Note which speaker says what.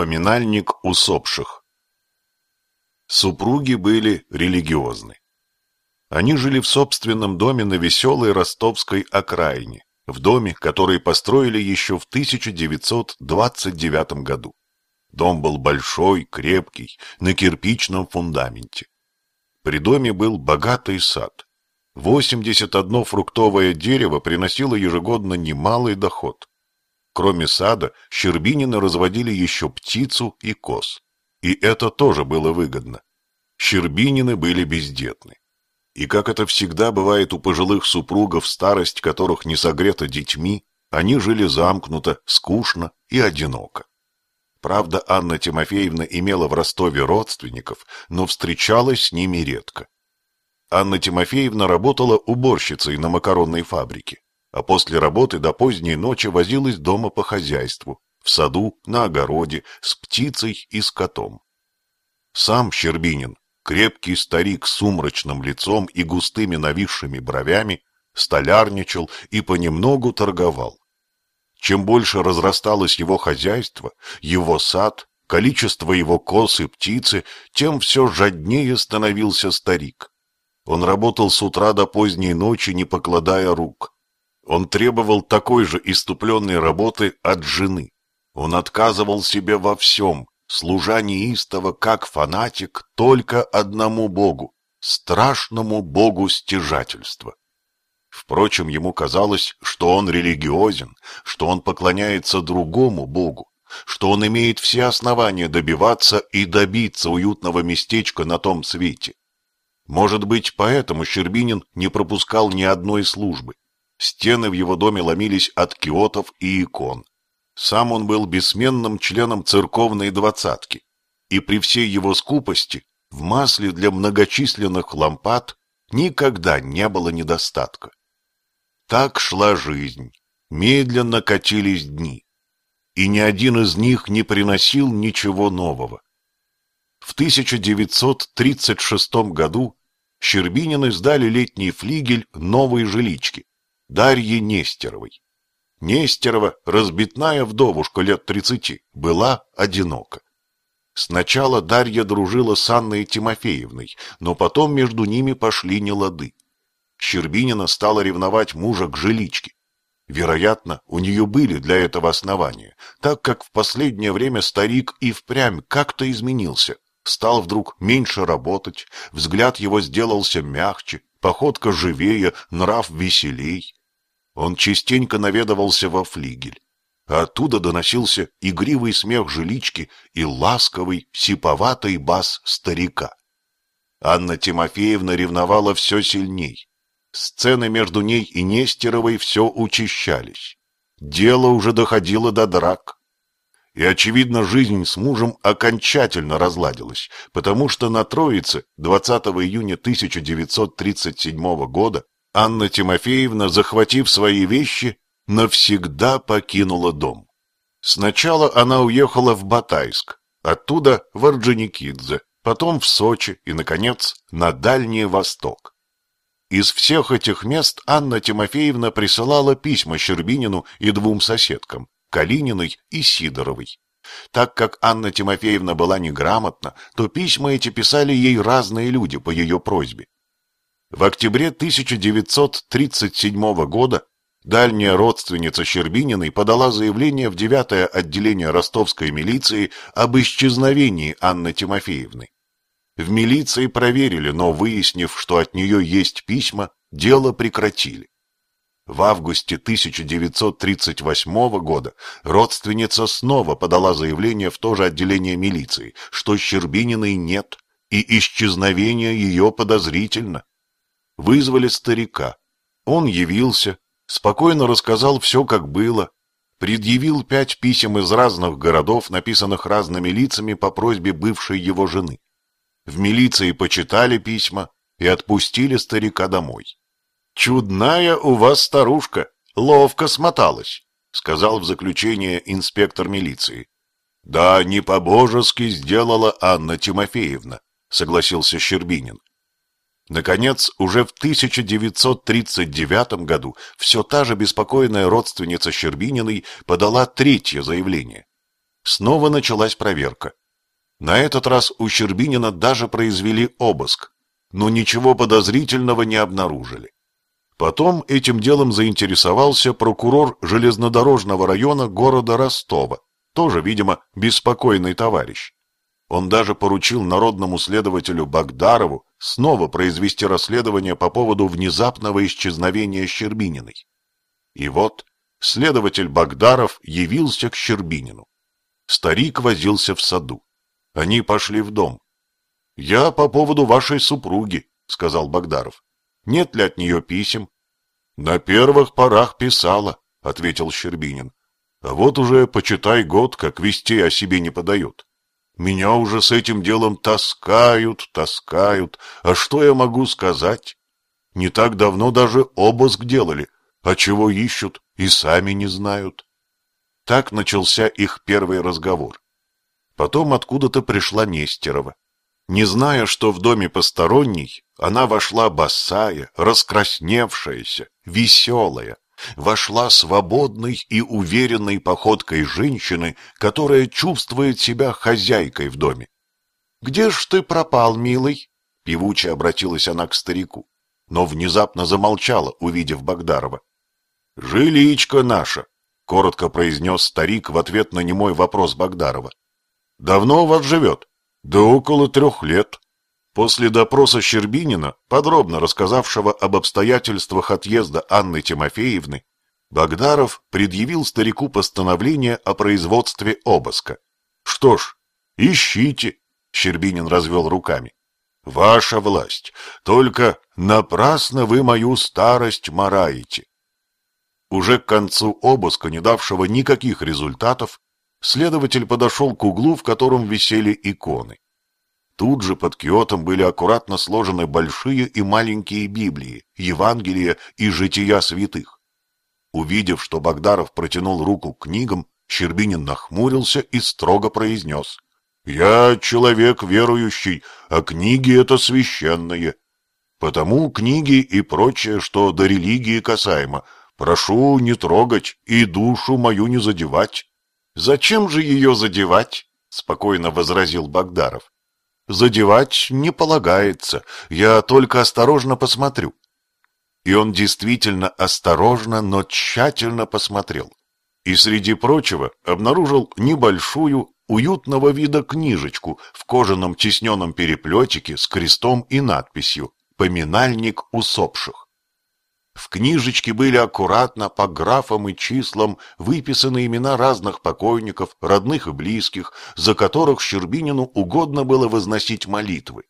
Speaker 1: Поминальник усопших Супруги были религиозны. Они жили в собственном доме на веселой ростовской окраине, в доме, который построили еще в 1929 году. Дом был большой, крепкий, на кирпичном фундаменте. При доме был богатый сад. 81 фруктовое дерево приносило ежегодно немалый доход. Кроме сада, Щербинины разводили еще птицу и коз. И это тоже было выгодно. Щербинины были бездетны. И как это всегда бывает у пожилых супругов, старость которых не согрета детьми, они жили замкнуто, скучно и одиноко. Правда, Анна Тимофеевна имела в Ростове родственников, но встречалась с ними редко. Анна Тимофеевна работала уборщицей на макаронной фабрике, а после работы до поздней ночи возилась дома по хозяйству, в саду, на огороде, с птицей и с котом. Сам Щербинин, крепкий старик с сумрачным лицом и густыми нависшими бровями, столярничал и понемногу торговал. Чем больше разрасталось его хозяйство, его сад, количество его коз и птицы, тем все жаднее становился старик. Он работал с утра до поздней ночи, не покладая рук. Он требовал такой же иступленной работы от жены. Он отказывал себе во всем, служа неистово, как фанатик, только одному Богу, страшному Богу стяжательства. Впрочем, ему казалось, что он религиозен, что он поклоняется другому Богу, что он имеет все основания добиваться и добиться уютного местечка на том свете. Может быть, поэтому Щербинин не пропускал ни одной службы. Стены в его доме ломились от киотов и икон. Сам он был бессменным членом церковной двадцатки, и при всей его скупости в масле для многочисленных лампад никогда не было недостатка. Так шла жизнь, медленно катились дни, и ни один из них не приносил ничего нового. В 1936 году Щербинины сдали летний флигель новой жилички, Дарье Нестеровой. Нестерова, разбитная вдовушка лет тридцати, была одинока. Сначала Дарья дружила с Анной Тимофеевной, но потом между ними пошли нелады. Щербинина стала ревновать мужа к жиличке. Вероятно, у нее были для этого основания, так как в последнее время старик и впрямь как-то изменился. Стал вдруг меньше работать, взгляд его сделался мягче, походка живее, нрав веселей. Он частенько наведывался во флигель. А оттуда доносился игривый смех жилички и ласковый, сиповатый бас старика. Анна Тимофеевна ревновала все сильней. Сцены между ней и Нестеровой все учащались. Дело уже доходило до драк. И, очевидно, жизнь с мужем окончательно разладилась, потому что на Троице 20 июня 1937 года Анна Тимофеевна, захватив свои вещи, навсегда покинула дом. Сначала она уехала в Батайск, оттуда в Орджоникидзе, потом в Сочи и, наконец, на Дальний Восток. Из всех этих мест Анна Тимофеевна присылала письма Щербинину и двум соседкам, Калининой и Сидоровой. Так как Анна Тимофеевна была неграмотна, то письма эти писали ей разные люди по ее просьбе. В октябре 1937 года дальняя родственница Щербининой подала заявление в девятое отделение ростовской милиции об исчезновении Анны Тимофеевны. В милиции проверили, но выяснив, что от нее есть письма, дело прекратили. В августе 1938 года родственница снова подала заявление в то же отделение милиции, что Щербининой нет, и исчезновение ее подозрительно. Вызвали старика. Он явился, спокойно рассказал все, как было, предъявил пять писем из разных городов, написанных разными лицами по просьбе бывшей его жены. В милиции почитали письма и отпустили старика домой. «Чудная у вас старушка, ловко смоталась», — сказал в заключение инспектор милиции. «Да, не по-божески сделала Анна Тимофеевна», — согласился Щербинин. Наконец, уже в 1939 году все та же беспокойная родственница Щербининой подала третье заявление. Снова началась проверка. На этот раз у Щербинина даже произвели обыск, но ничего подозрительного не обнаружили. Потом этим делом заинтересовался прокурор железнодорожного района города Ростова, тоже, видимо, беспокойный товарищ. Он даже поручил народному следователю Багдарову снова произвести расследование по поводу внезапного исчезновения Щербининой. И вот следователь Багдаров явился к Щербинину. Старик возился в саду. Они пошли в дом. — Я по поводу вашей супруги, — сказал Багдаров. — Нет ли от нее писем? — На первых порах писала, — ответил Щербинин. — А вот уже, почитай год, как вести о себе не подают. Меня уже с этим делом таскают, таскают. А что я могу сказать? Не так давно даже обыск делали. А чего ищут, и сами не знают. Так начался их первый разговор. Потом откуда-то пришла Нестерова. Не зная, что в доме посторонний, она вошла босая, раскрасневшаяся, веселая, вошла свободной и уверенной походкой женщины, которая чувствует себя хозяйкой в доме. «Где ж ты пропал, милый?» — певуче обратилась она к старику, но внезапно замолчала, увидев Богдарова. «Жиличка наша», — коротко произнес старик в ответ на немой вопрос Богдарова. «Давно у вас живет?» «Да около трех лет», После допроса Щербинина, подробно рассказавшего об обстоятельствах отъезда Анны Тимофеевны, Богдаров предъявил старику постановление о производстве обыска. «Что ж, ищите», — Щербинин развел руками. «Ваша власть, только напрасно вы мою старость мараете». Уже к концу обыска, не давшего никаких результатов, следователь подошел к углу, в котором висели иконы. Тут же под киотом были аккуратно сложены большие и маленькие Библии, Евангелия и жития святых. Увидев, что Богдаров протянул руку к книгам, Щербинин нахмурился и строго произнес. «Я человек верующий, а книги — это священные. Потому книги и прочее, что до религии касаемо, прошу не трогать и душу мою не задевать». «Зачем же ее задевать?» — спокойно возразил Богдаров задевать не полагается, я только осторожно посмотрю. И он действительно осторожно, но тщательно посмотрел. И среди прочего обнаружил небольшую, уютного вида книжечку в кожаном тисненном переплетике с крестом и надписью «Поминальник усопших». В книжечке были аккуратно по графам и числам выписаны имена разных покойников, родных и близких, за которых Щербинину угодно было возносить молитвы.